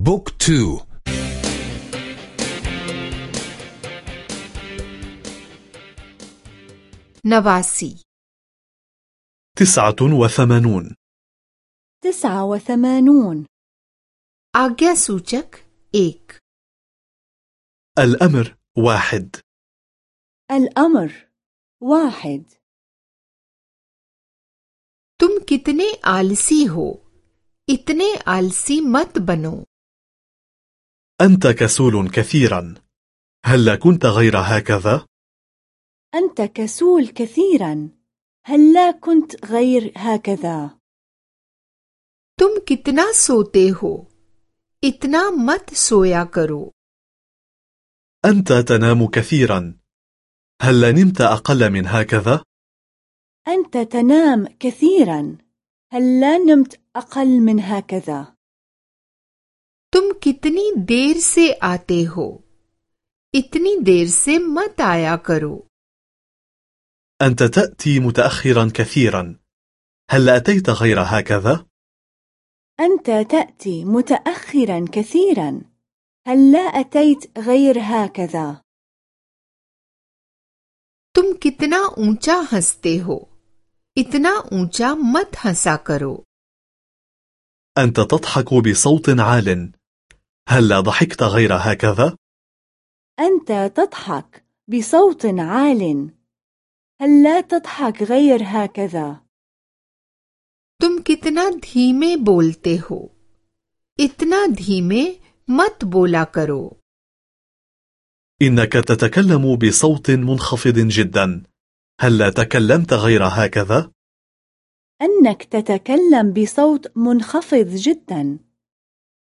بوك تو نواسي تسعة وثمانون تسعة وثمانون आज्ञा सूचक एक الأمر واحد الأمر واحد तुम कितने आलसी हो इतने आलसी मत बनो أنت كسول كثيرا هل كنت غير هكذا؟ أنت كسول كثيرا هل لا كنت غير هكذا तुम कितना सोते हो इतना मत सोया करो أنت تنام كثيرا هل نمت أقل من هكذا؟ أنت تنام كثيرا هل لا نمت أقل من هكذا तुम कितनी देर से आते हो इतनी देर से मत आया करो أنت تأتي متأخرا كثيرا هل أتيت غير هكذا؟ أنت تأتي متأخرا كثيرا هل لا أتيت غير هكذا तुम कितना ऊंचा हंसते हो इतना ऊंचा मत हंसा करो أنت تضحك بصوت عال هل لا ضحكت غير هكذا؟ أنت تضحك بصوت عال هل لا تضحك غير هكذا तुम कितना धीमे बोलते हो इतना धीमे मत बोला करो إنك تتكلم بصوت منخفض جدا هل لا تكلمت غير هكذا؟ أنك تتكلم بصوت منخفض جدا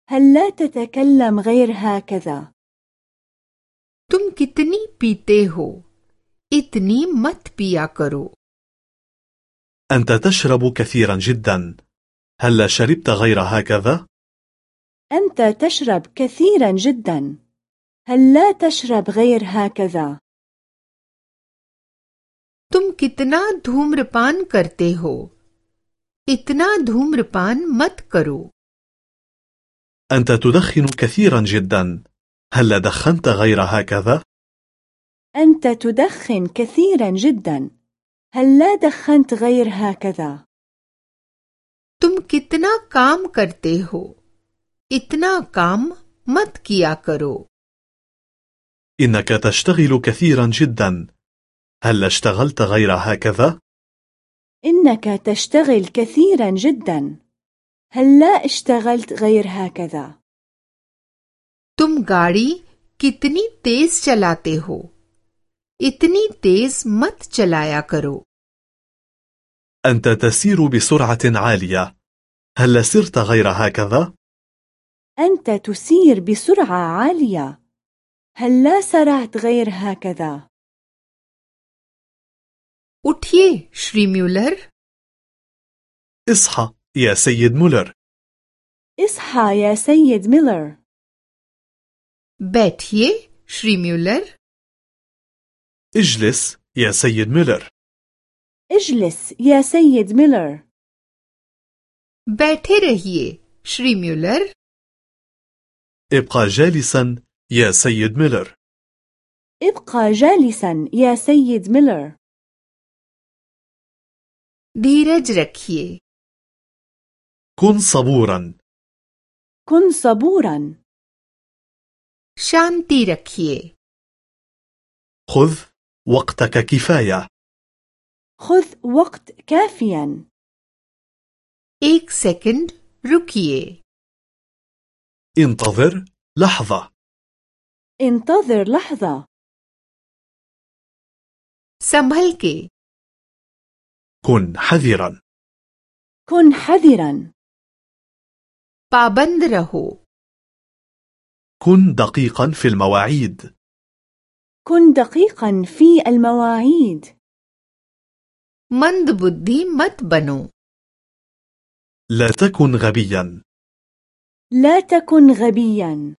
هل لا تتكلم غير هكذا तुम कितनी पीते हो इतनी मत पिया करो أنت تشرب كثيرا جدا هل لا شربت غير هكذا؟ أنت تشرب كثيرا جدا هل لا تشرب غير هكذا तुम कितना धूम्रपान करते हो इतना धूम्रपान मत करो أنت تدخن كثيرا جدا هل لا دخنت غير هكذا؟ أنت تدخن كثيرا جدا هل لا دخنت غير هكذا तुम कितना काम करते हो इतना काम मत किया करो إنك تشتغل كثيرا جدا هل لا اشتغلت غير هكذا؟ إنك تشتغل كثيرا جدا هل لا اشتغلت غير هكذا तुम गाड़ी कितनी तेज चलाते हो इतनी तेज मत चलाया करो أنت تسير بسرعة عالية هل لا سرت غير هكذا؟ أنت تسير بسرعة عالية هل لا سرعت غير هكذا उठिए श्री म्यूलर اصحى يا سيد مولر اصحى يا سيد ميلر बैठिए श्री म्यूलर اجلس يا سيد مولر اجلس يا سيد ميلر बैठे रहिए श्री म्यूलर ابقى جالسا يا سيد ميلر ابقى جالسا يا سيد ميلر धीरज रखिए كن صبورا. كن صبورا. شانتي ركيه خذ وقتك كفاية. خذ وقت كافيا. ایک سیکنڈ رکیے انتظر لحظة. انتظر لحظة. سنبھل کے كن حذرا. كن حذرا. پابند رہو كن دقيقا في المواعيد. كن دقيقا في المواعيد. مند بدي مت بنو لا تكن غبيا. لا تكن غبيا.